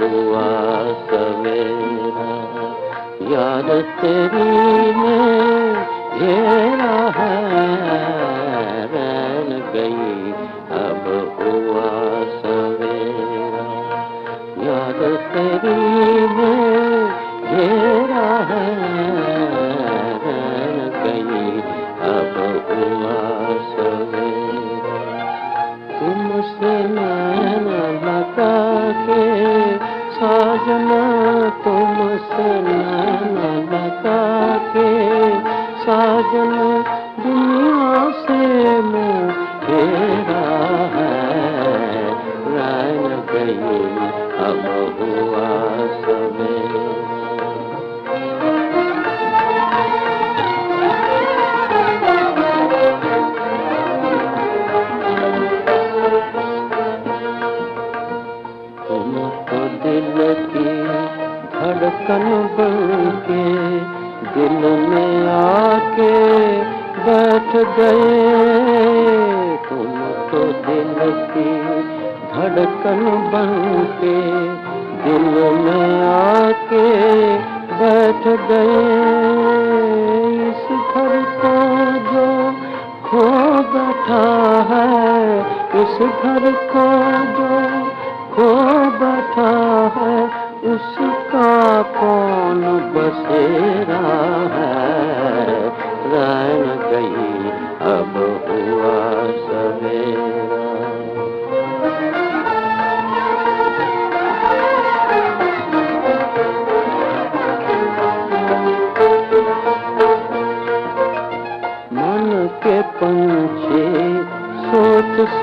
हुआ सवेरा याद तेरी में घेरा है रैन गई। अब हुआ सवेरा। याद तेरी में घेरा है रैन गई। अब हुआ सवेरा। तुमसे नैना हुआ सवेरा धड़कन बन दिल में आके बैठ गए। तुम तो दिल की धड़कन बन के दिल में आके बैठ गए। इस घर को जो खो बैठा है इस घर को जो खो बैठा है उसका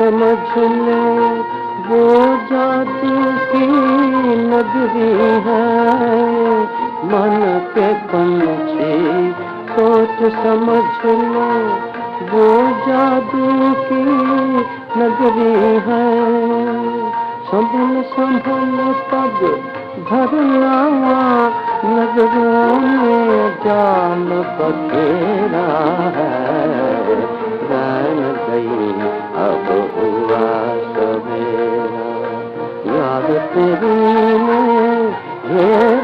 समझ ले वो जादू की नगरी है। मन के पंछी सोच समझ ले, वो जादू की नगरी है। संभल संभल पग भरना नगरों में जान बखेरा है। तेरी में ये